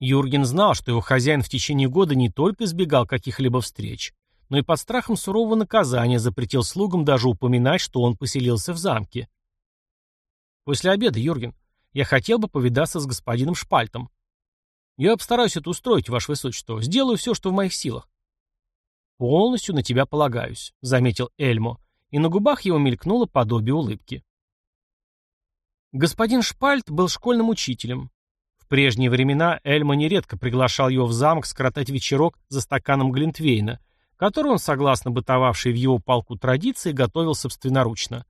Юрген знал, что его хозяин в течение года не только избегал каких-либо встреч, но и под страхом сурового наказания запретил слугам даже упоминать, что он поселился в замке. «После обеда, Юрген, я хотел бы повидаться с господином Шпальтом». Я постараюсь это устроить, ваше высочество. Сделаю все, что в моих силах. Полностью на тебя полагаюсь, заметил Эльмо, и на губах его мелькнуло подобие улыбки. Господин Шпальт был школьным учителем. В прежние времена Эльмо нередко приглашал его в замок скоротать вечерок за стаканом Глинтвейна, который он, согласно бытовавшей в его полку традиции, готовил собственноручно.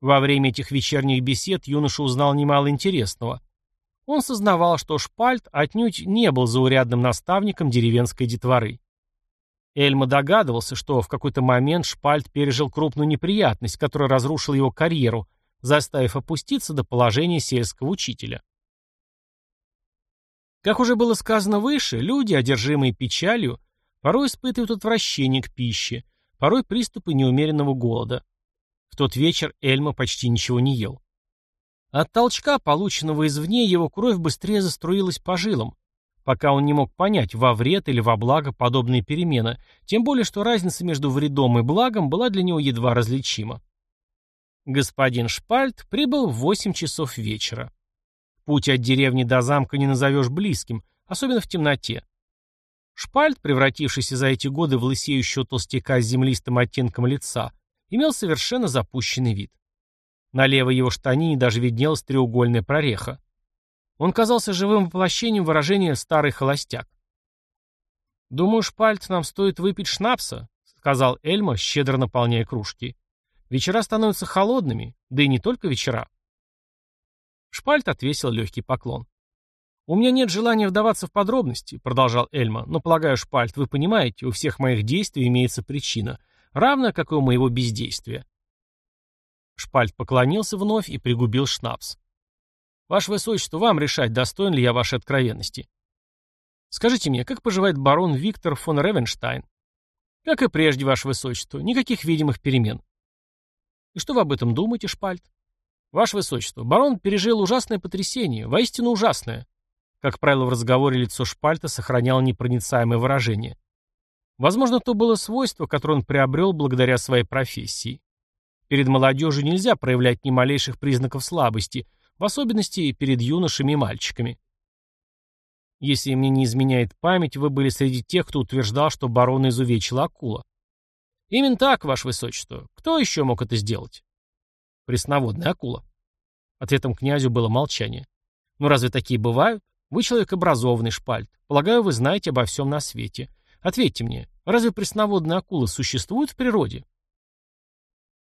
Во время этих вечерних бесед юноша узнал немало интересного, он сознавал, что Шпальт отнюдь не был заурядным наставником деревенской детворы. Эльма догадывался, что в какой-то момент Шпальт пережил крупную неприятность, которая разрушила его карьеру, заставив опуститься до положения сельского учителя. Как уже было сказано выше, люди, одержимые печалью, порой испытывают отвращение к пище, порой приступы неумеренного голода. В тот вечер Эльма почти ничего не ел. От толчка, полученного извне, его кровь быстрее заструилась по жилам, пока он не мог понять, во вред или во благо подобные перемены, тем более, что разница между вредом и благом была для него едва различима. Господин Шпальт прибыл в 8 часов вечера. Путь от деревни до замка не назовешь близким, особенно в темноте. Шпальт, превратившийся за эти годы в лысеющего толстяка с землистым оттенком лица, имел совершенно запущенный вид. На левой его штанине даже виднелась треугольная прореха. Он казался живым воплощением выражения «старый холостяк». «Думаю, Шпальт, нам стоит выпить шнапса», — сказал Эльма, щедро наполняя кружки. «Вечера становятся холодными, да и не только вечера». Шпальт отвесил легкий поклон. «У меня нет желания вдаваться в подробности», — продолжал Эльма, «но, полагаю, Шпальт, вы понимаете, у всех моих действий имеется причина, равная, как и у моего бездействия. Шпальт поклонился вновь и пригубил шнапс. «Ваше Высочество, вам решать, достоин ли я вашей откровенности. Скажите мне, как поживает барон Виктор фон Ревенштайн? Как и прежде, Ваше Высочество, никаких видимых перемен. И что вы об этом думаете, Шпальт? Ваше Высочество, барон пережил ужасное потрясение, воистину ужасное. Как правило, в разговоре лицо Шпальта сохраняло непроницаемое выражение. Возможно, то было свойство, которое он приобрел благодаря своей профессии. Перед молодежью нельзя проявлять ни малейших признаков слабости, в особенности перед юношами и мальчиками. Если мне не изменяет память, вы были среди тех, кто утверждал, что барона изувечила акула. Именно так, ваше высочество. Кто еще мог это сделать? Пресноводная акула. Ответом князю было молчание. Ну разве такие бывают? Вы человек образованный, Шпальт. Полагаю, вы знаете обо всем на свете. Ответьте мне, разве пресноводные акулы существуют в природе?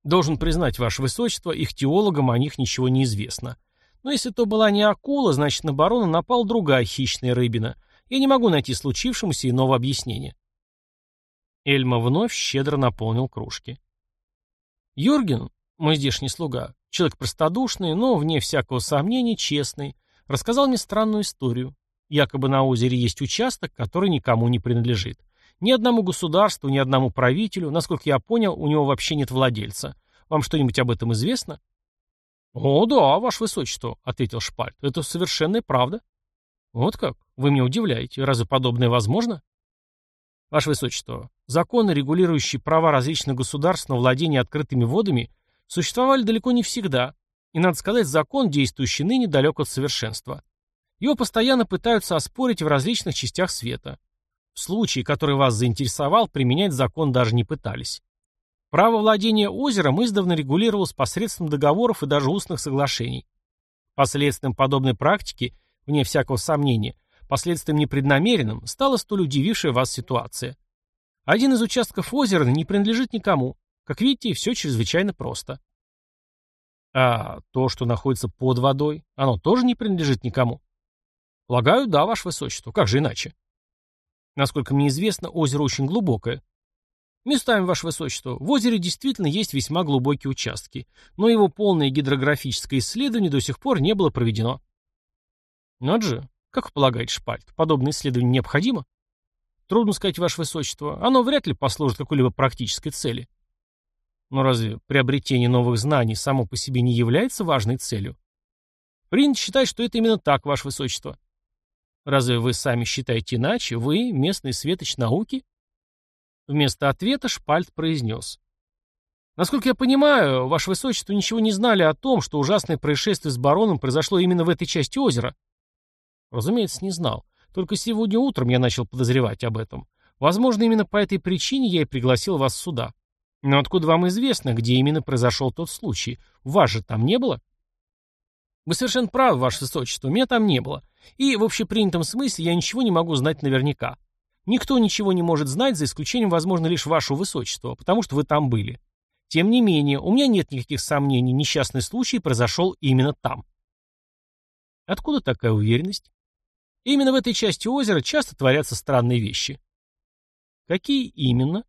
Должен признать, ваше высочество, их теологам о них ничего не известно. Но если то была не акула, значит на барона напал другая хищная рыбина. Я не могу найти случившемуся иного объяснения. Эльма вновь щедро наполнил кружки. Юрген, мой здешний слуга, человек простодушный, но, вне всякого сомнения, честный, рассказал мне странную историю. Якобы на озере есть участок, который никому не принадлежит. Ни одному государству, ни одному правителю, насколько я понял, у него вообще нет владельца. Вам что-нибудь об этом известно? О, да, ваше высочество, ответил Шпальт. Это совершенная правда. Вот как? Вы меня удивляете. Разве подобное возможно? Ваше высочество, законы, регулирующие права различных государств на владение открытыми водами, существовали далеко не всегда. И, надо сказать, закон, действующий ныне, далек от совершенства. Его постоянно пытаются оспорить в различных частях света. В случае, который вас заинтересовал, применять закон даже не пытались. Право владения озером издавна регулировалось посредством договоров и даже устных соглашений. Последствием подобной практики, вне всякого сомнения, последствием непреднамеренным, стала столь удивившая вас ситуация. Один из участков озера не принадлежит никому. Как видите, все чрезвычайно просто. А то, что находится под водой, оно тоже не принадлежит никому? Полагаю, да, ваше высочество. Как же иначе? Насколько мне известно, озеро очень глубокое. Местами, Ваше Высочество, в озере действительно есть весьма глубокие участки, но его полное гидрографическое исследование до сих пор не было проведено. Над же, как вы полагаете, Шпальт, подобное исследование необходимо? Трудно сказать, Ваше Высочество, оно вряд ли послужит какой-либо практической цели. Но разве приобретение новых знаний само по себе не является важной целью? Принято считать, что это именно так, Ваше Высочество. Разве вы сами считаете иначе? Вы, местный светоч науки? Вместо ответа Шпальт произнес. Насколько я понимаю, Ваше Высочество ничего не знали о том, что ужасное происшествие с бароном произошло именно в этой части озера. Разумеется, не знал. Только сегодня утром я начал подозревать об этом. Возможно, именно по этой причине я и пригласил вас сюда. Но откуда вам известно, где именно произошел тот случай? Вас же там не было? Вы совершенно правы, Ваше Высочество, меня там не было. И в общепринятом смысле я ничего не могу знать наверняка. Никто ничего не может знать, за исключением, возможно, лишь вашего высочества, потому что вы там были. Тем не менее, у меня нет никаких сомнений, несчастный случай произошел именно там. Откуда такая уверенность? Именно в этой части озера часто творятся странные вещи. Какие именно?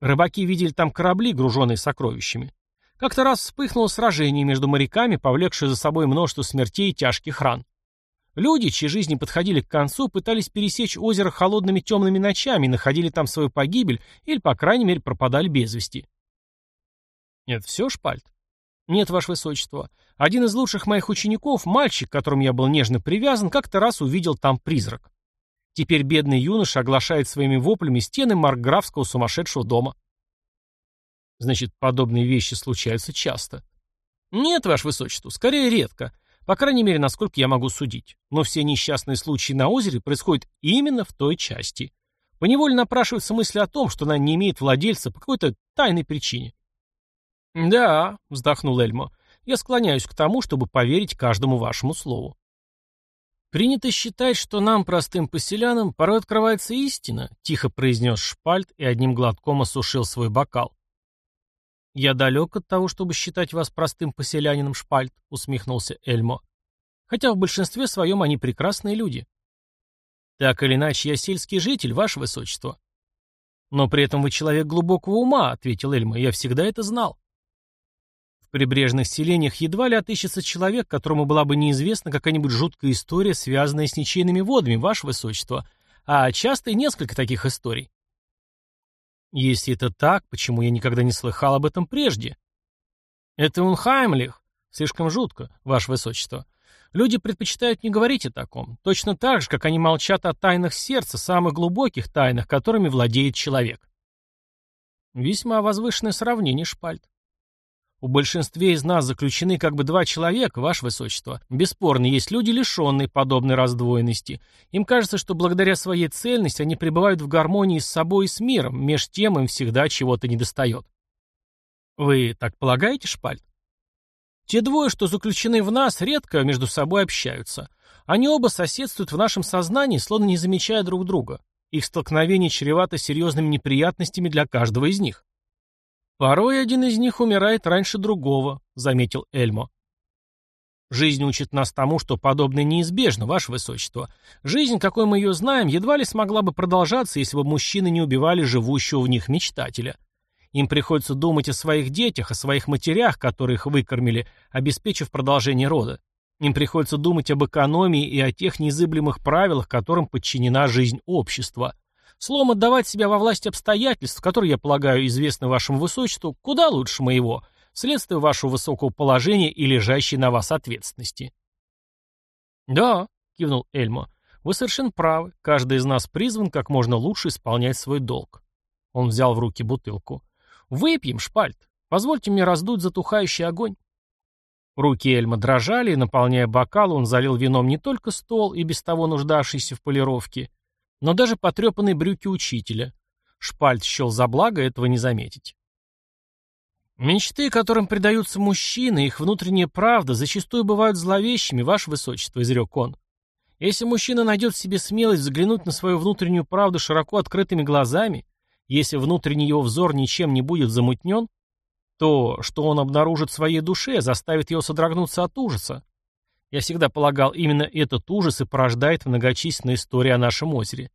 Рыбаки видели там корабли, груженные сокровищами. Как-то раз вспыхнуло сражение между моряками, повлекшее за собой множество смертей и тяжких ран. Люди, чьи жизни подходили к концу, пытались пересечь озеро холодными темными ночами, находили там свою погибель или, по крайней мере, пропадали без вести. Нет, все, Шпальт? Нет, Ваше Высочество. Один из лучших моих учеников, мальчик, к которому я был нежно привязан, как-то раз увидел там призрак. Теперь бедный юноша оглашает своими воплями стены маркграфского сумасшедшего дома. Значит, подобные вещи случаются часто. Нет, Ваше Высочество, скорее редко. По крайней мере, насколько я могу судить. Но все несчастные случаи на озере происходят именно в той части. Поневоле напрашивается мысль о том, что она не имеет владельца по какой-то тайной причине. «Да», — вздохнул Эльмо, — «я склоняюсь к тому, чтобы поверить каждому вашему слову». «Принято считать, что нам, простым поселянам, порой открывается истина», — тихо произнес Шпальт и одним глотком осушил свой бокал. «Я далек от того, чтобы считать вас простым поселянином, Шпальт», — усмехнулся Эльмо. «Хотя в большинстве своем они прекрасные люди». «Так или иначе, я сельский житель, ваше высочество». «Но при этом вы человек глубокого ума», — ответил Эльмо, — «я всегда это знал». В прибрежных селениях едва ли отыщется человек, которому была бы неизвестна какая-нибудь жуткая история, связанная с ничейными водами, ваше высочество, а часто и несколько таких историй. Если это так, почему я никогда не слыхал об этом прежде? Это Унхаймлих. Слишком жутко, ваше высочество. Люди предпочитают не говорить о таком, точно так же, как они молчат о тайнах сердца, самых глубоких тайнах, которыми владеет человек. Весьма возвышенное сравнение, Шпальт. У большинстве из нас заключены как бы два человека, ваше высочество. Бесспорно, есть люди, лишенные подобной раздвоенности. Им кажется, что благодаря своей цельности они пребывают в гармонии с собой и с миром, меж тем им всегда чего-то недостает. Вы так полагаете, Шпальт? Те двое, что заключены в нас, редко между собой общаются. Они оба соседствуют в нашем сознании, словно не замечая друг друга. Их столкновение чревато серьезными неприятностями для каждого из них. «Порой один из них умирает раньше другого», — заметил Эльмо. «Жизнь учит нас тому, что подобное неизбежно, Ваше Высочество. Жизнь, какой мы ее знаем, едва ли смогла бы продолжаться, если бы мужчины не убивали живущего в них мечтателя. Им приходится думать о своих детях, о своих матерях, которые их выкормили, обеспечив продолжение рода. Им приходится думать об экономии и о тех незыблемых правилах, которым подчинена жизнь общества. Словом, отдавать себя во власть обстоятельств, которые, я полагаю, известны вашему высочеству, куда лучше моего, вследствие вашего высокого положения и лежащей на вас ответственности. «Да», — кивнул Эльмо, — «вы совершенно правы. Каждый из нас призван как можно лучше исполнять свой долг». Он взял в руки бутылку. «Выпьем, шпальт. Позвольте мне раздуть затухающий огонь». Руки Эльма дрожали, и, наполняя бокал, он залил вином не только стол и без того нуждавшийся в полировке, но даже потрепанные брюки учителя. Шпальт счел за благо этого не заметить. Мечты, которым предаются мужчины, их внутренняя правда, зачастую бывают зловещими, ваше высочество, изрек он. Если мужчина найдет в себе смелость взглянуть на свою внутреннюю правду широко открытыми глазами, если внутренний его взор ничем не будет замутнен, то, что он обнаружит в своей душе, заставит его содрогнуться от ужаса. Я всегда полагал, именно этот ужас и порождает многочисленные истории о нашем озере.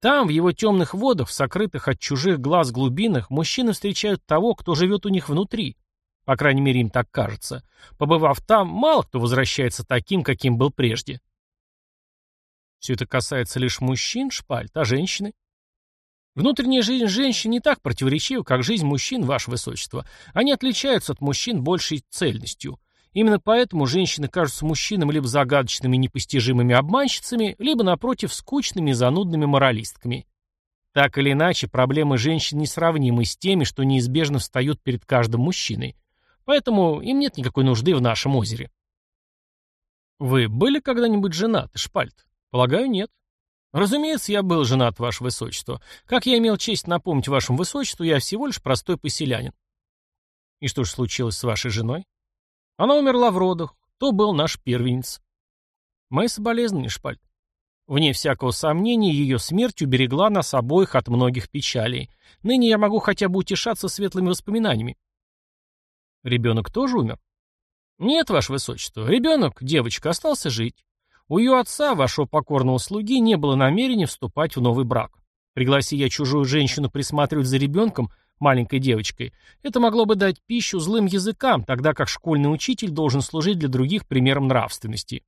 Там, в его темных водах, в сокрытых от чужих глаз глубинах, мужчины встречают того, кто живет у них внутри. По крайней мере, им так кажется. Побывав там, мало кто возвращается таким, каким был прежде. Все это касается лишь мужчин, шпальт, а женщины? Внутренняя жизнь женщин не так противоречива, как жизнь мужчин, ваше высочество. Они отличаются от мужчин большей цельностью. Именно поэтому женщины кажутся мужчинам либо загадочными непостижимыми обманщицами, либо, напротив, скучными и занудными моралистками. Так или иначе, проблемы женщин несравнимы с теми, что неизбежно встают перед каждым мужчиной. Поэтому им нет никакой нужды в нашем озере. Вы были когда-нибудь женаты, Шпальт? Полагаю, нет. Разумеется, я был женат, ваше высочество. Как я имел честь напомнить вашему высочеству, я всего лишь простой поселянин. И что же случилось с вашей женой? Она умерла в родах. То был наш первенец. Мои соболезнования, Шпальт. Вне всякого сомнения, ее смерть уберегла нас обоих от многих печалей. Ныне я могу хотя бы утешаться светлыми воспоминаниями. Ребенок тоже умер? Нет, ваше высочество. Ребенок, девочка, остался жить. У ее отца, вашего покорного слуги, не было намерения вступать в новый брак. Пригласи я чужую женщину присматривать за ребенком, маленькой девочкой, это могло бы дать пищу злым языкам, тогда как школьный учитель должен служить для других примером нравственности.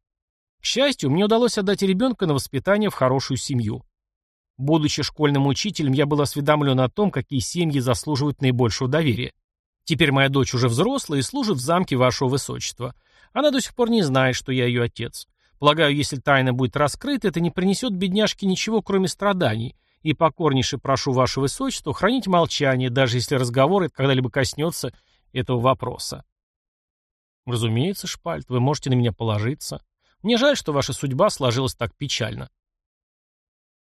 К счастью, мне удалось отдать ребенка на воспитание в хорошую семью. Будучи школьным учителем, я был осведомлен о том, какие семьи заслуживают наибольшего доверия. Теперь моя дочь уже взрослая и служит в замке вашего высочества. Она до сих пор не знает, что я ее отец. Полагаю, если тайна будет раскрыта, это не принесет бедняжке ничего, кроме страданий, и покорнейше прошу ваше высочество хранить молчание, даже если разговор когда-либо коснется этого вопроса. Разумеется, Шпальт, вы можете на меня положиться. Мне жаль, что ваша судьба сложилась так печально.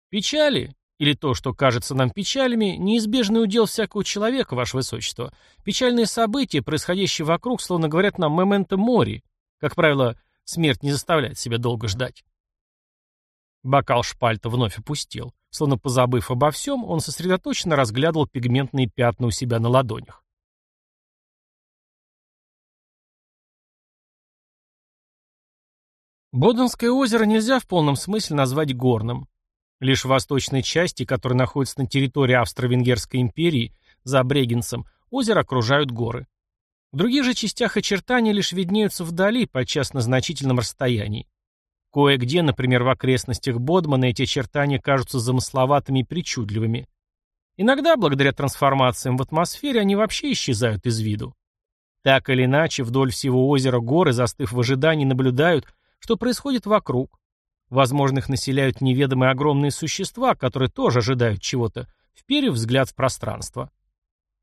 Печали, или то, что кажется нам печалями, неизбежный удел всякого человека, ваше высочество. Печальные события, происходящие вокруг, словно говорят нам «мементо мори». Как правило, смерть не заставляет себя долго ждать. Бокал шпальта вновь опустел. Словно позабыв обо всем, он сосредоточенно разглядывал пигментные пятна у себя на ладонях. Боденское озеро нельзя в полном смысле назвать горным. Лишь в восточной части, которая находится на территории Австро-Венгерской империи, за Брегенцем, озеро окружают горы. В других же частях очертания лишь виднеются вдали, подчас на значительном расстоянии. Кое-где, например, в окрестностях Бодмана, эти очертания кажутся замысловатыми и причудливыми. Иногда, благодаря трансформациям в атмосфере, они вообще исчезают из виду. Так или иначе, вдоль всего озера горы, застыв в ожидании, наблюдают, что происходит вокруг. Возможно, их населяют неведомые огромные существа, которые тоже ожидают чего-то, вперев взгляд в пространство.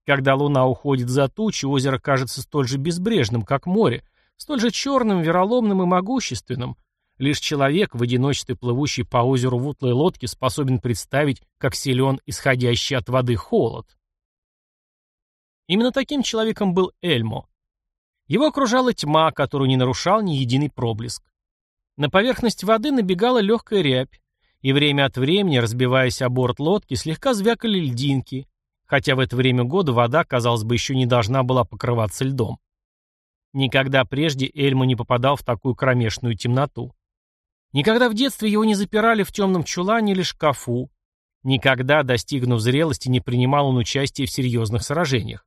Когда луна уходит за тучи, озеро кажется столь же безбрежным, как море, столь же черным, вероломным и могущественным, Лишь человек, в одиночестве плывущий по озеру в утлой лодке, способен представить, как силен исходящий от воды холод. Именно таким человеком был Эльмо. Его окружала тьма, которую не нарушал ни единый проблеск. На поверхность воды набегала легкая рябь, и время от времени, разбиваясь о борт лодки, слегка звякали льдинки, хотя в это время года вода, казалось бы, еще не должна была покрываться льдом. Никогда прежде Эльмо не попадал в такую кромешную темноту. Никогда в детстве его не запирали в темном чулане или шкафу. Никогда, достигнув зрелости, не принимал он участие в серьезных сражениях.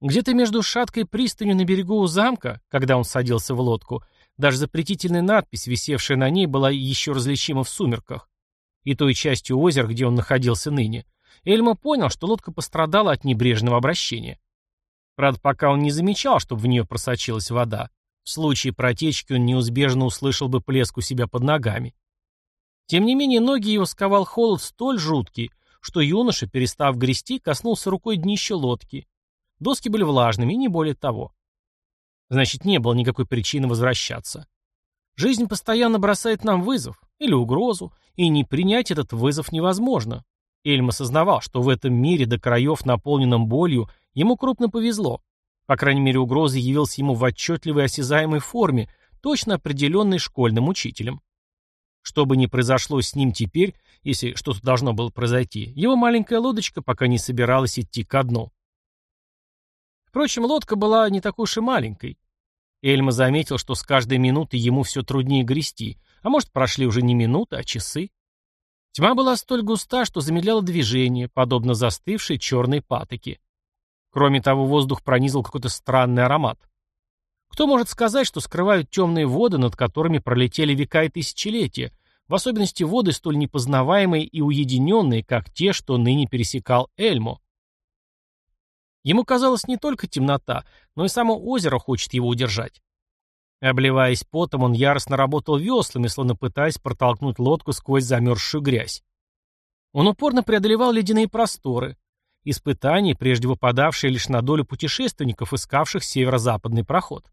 Где-то между шаткой пристанью на берегу у замка, когда он садился в лодку, даже запретительная надпись, висевшая на ней, была еще различима в сумерках. И той частью озера, где он находился ныне, Эльма понял, что лодка пострадала от небрежного обращения. Правда, пока он не замечал, чтобы в нее просочилась вода. В случае протечки он неизбежно услышал бы плеск у себя под ногами. Тем не менее, ноги его сковал холод столь жуткий, что юноша, перестав грести, коснулся рукой днища лодки. Доски были влажными, и не более того. Значит, не было никакой причины возвращаться. Жизнь постоянно бросает нам вызов или угрозу, и не принять этот вызов невозможно. Эльм осознавал, что в этом мире до краев, наполненном болью, ему крупно повезло. По крайней мере, угроза явилась ему в отчетливой осязаемой форме, точно определенной школьным учителем. Что бы ни произошло с ним теперь, если что-то должно было произойти, его маленькая лодочка пока не собиралась идти ко дну. Впрочем, лодка была не такой уж и маленькой. Эльма заметил, что с каждой минутой ему все труднее грести, а может, прошли уже не минуты, а часы. Тьма была столь густа, что замедляла движение, подобно застывшей черной патоке. Кроме того, воздух пронизывал какой-то странный аромат. Кто может сказать, что скрывают темные воды, над которыми пролетели века и тысячелетия, в особенности воды столь непознаваемые и уединенные, как те, что ныне пересекал Эльмо? Ему казалось не только темнота, но и само озеро хочет его удержать. Обливаясь потом, он яростно работал веслами, словно пытаясь протолкнуть лодку сквозь замерзшую грязь. Он упорно преодолевал ледяные просторы, испытания, прежде выпадавшие лишь на долю путешественников, искавших северо-западный проход.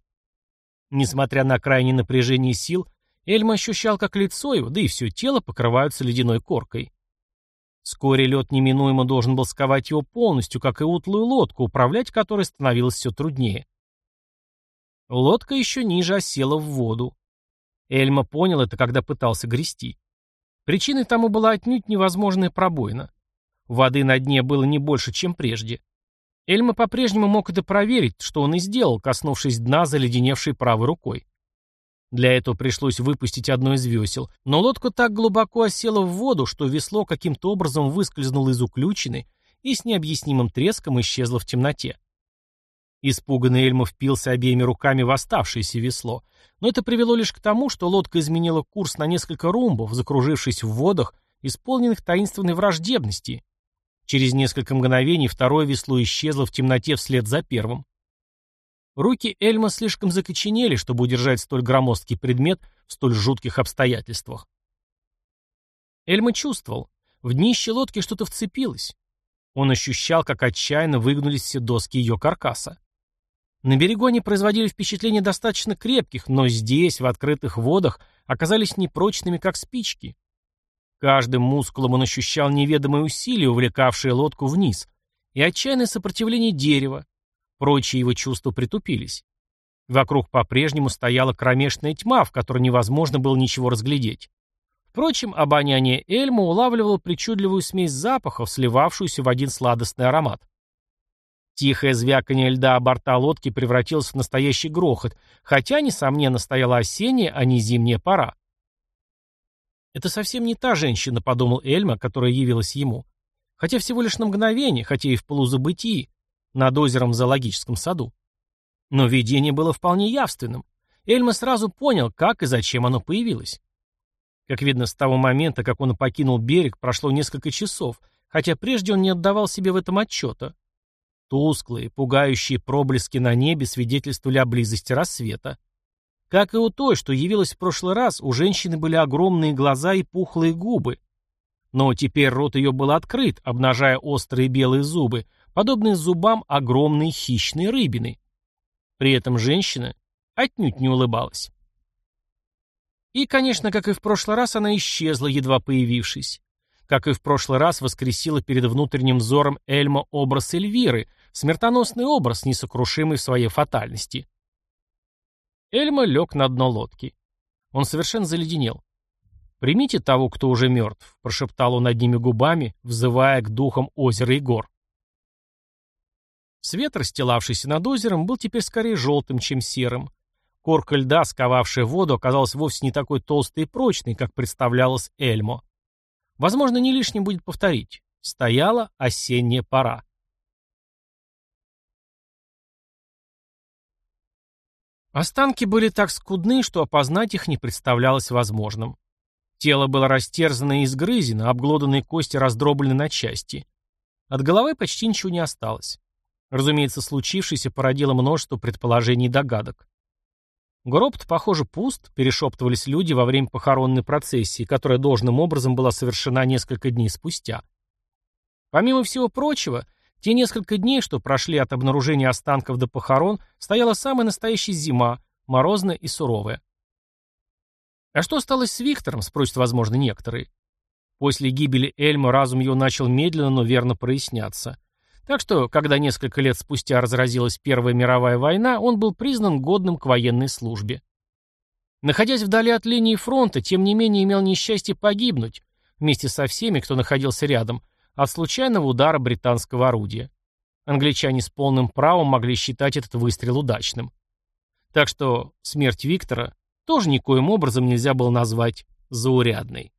Несмотря на крайнее напряжение сил, Эльма ощущал, как лицо его, да и все тело покрываются ледяной коркой. Вскоре лед неминуемо должен был сковать его полностью, как и утлую лодку, управлять которой становилось все труднее. Лодка еще ниже осела в воду. Эльма понял это, когда пытался грести. Причиной тому была отнюдь невозможная пробоина. Воды на дне было не больше, чем прежде. Эльма по-прежнему мог это проверить, что он и сделал, коснувшись дна заледеневшей правой рукой. Для этого пришлось выпустить одно из весел, но лодка так глубоко осела в воду, что весло каким-то образом выскользнуло из уключины и с необъяснимым треском исчезло в темноте. Испуганный Эльма впился обеими руками в оставшееся весло, но это привело лишь к тому, что лодка изменила курс на несколько румбов, закружившись в водах, исполненных таинственной враждебности. Через несколько мгновений второе весло исчезло в темноте вслед за первым. Руки Эльма слишком закоченели, чтобы удержать столь громоздкий предмет в столь жутких обстоятельствах. Эльма чувствовал, в днище лодки что-то вцепилось. Он ощущал, как отчаянно выгнулись все доски ее каркаса. На берегу они производили впечатление достаточно крепких, но здесь, в открытых водах, оказались непрочными, как спички. Каждым мускулом он ощущал неведомые усилия, увлекавшие лодку вниз, и отчаянное сопротивление дерева. Прочие его чувства притупились. Вокруг по-прежнему стояла кромешная тьма, в которой невозможно было ничего разглядеть. Впрочем, обоняние Эльма улавливало причудливую смесь запахов, сливавшуюся в один сладостный аромат. Тихое звяканье льда о борта лодки превратилось в настоящий грохот, хотя, несомненно, стояла осенняя, а не зимняя пора. «Это совсем не та женщина», — подумал Эльма, которая явилась ему. Хотя всего лишь на мгновение, хотя и в полузабытии, над озером в зоологическом саду. Но видение было вполне явственным. Эльма сразу понял, как и зачем оно появилось. Как видно, с того момента, как он покинул берег, прошло несколько часов, хотя прежде он не отдавал себе в этом отчета. Тусклые, пугающие проблески на небе свидетельствовали о близости рассвета. Как и у той, что явилась в прошлый раз, у женщины были огромные глаза и пухлые губы. Но теперь рот ее был открыт, обнажая острые белые зубы, подобные зубам огромной хищной рыбины. При этом женщина отнюдь не улыбалась. И, конечно, как и в прошлый раз, она исчезла, едва появившись. Как и в прошлый раз, воскресила перед внутренним взором Эльма образ Эльвиры, Смертоносный образ, несокрушимый в своей фатальности. Эльма лег на дно лодки. Он совершенно заледенел. «Примите того, кто уже мертв», — прошептал он одними губами, взывая к духам озера и гор. Свет, расстилавшийся над озером, был теперь скорее желтым, чем серым. Корка льда, сковавшая воду, оказалась вовсе не такой толстой и прочной, как представлялось Эльмо. Возможно, не лишним будет повторить. Стояла осенняя пора. Останки были так скудны, что опознать их не представлялось возможным. Тело было растерзано и изгрызено, обглоданные кости раздроблены на части. От головы почти ничего не осталось. Разумеется, случившееся породило множество предположений и догадок. гроб похоже, пуст, перешептывались люди во время похоронной процессии, которая должным образом была совершена несколько дней спустя. Помимо всего прочего, те несколько дней, что прошли от обнаружения останков до похорон, стояла самая настоящая зима, морозная и суровая. А что осталось с Виктором, спросят, возможно, некоторые. После гибели Эльма разум его начал медленно, но верно проясняться. Так что, когда несколько лет спустя разразилась Первая мировая война, он был признан годным к военной службе. Находясь вдали от линии фронта, тем не менее имел несчастье погибнуть, вместе со всеми, кто находился рядом, от случайного удара британского орудия. Англичане с полным правом могли считать этот выстрел удачным. Так что смерть Виктора тоже никоим образом нельзя было назвать заурядной.